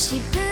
渋い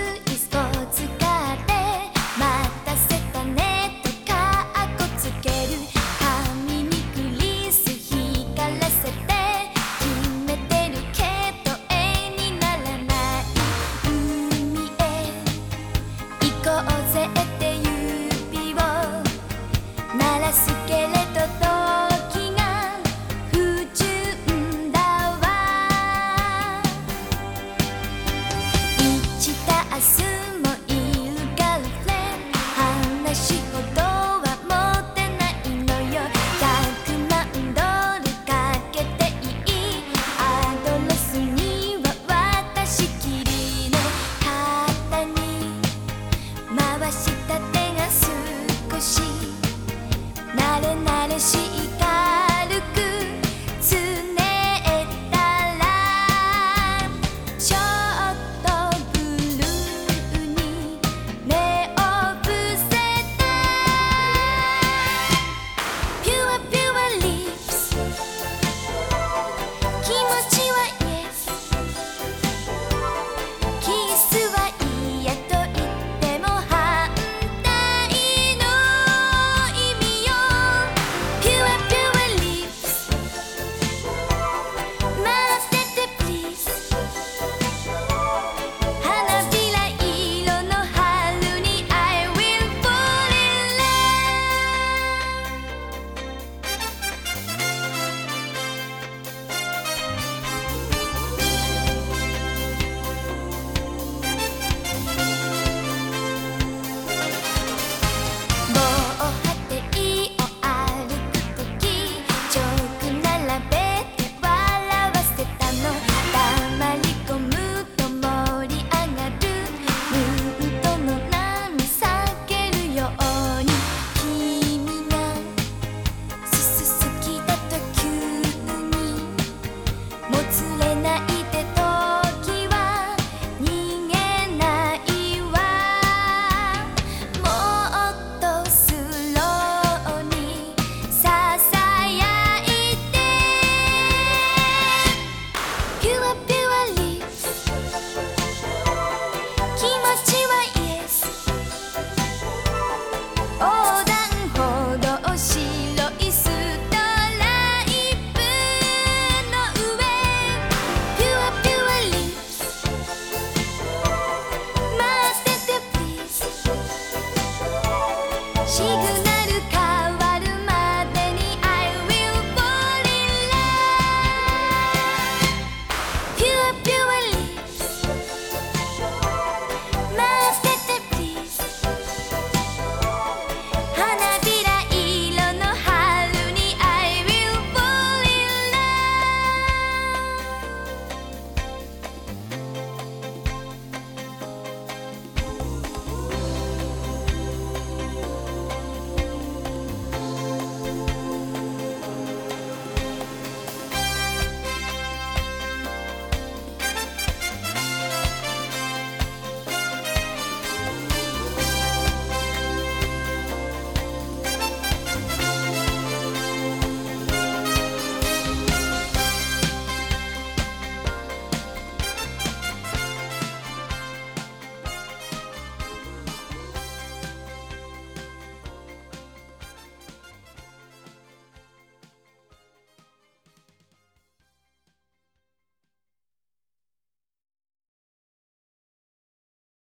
した手が少し慣れ慣れしい几个。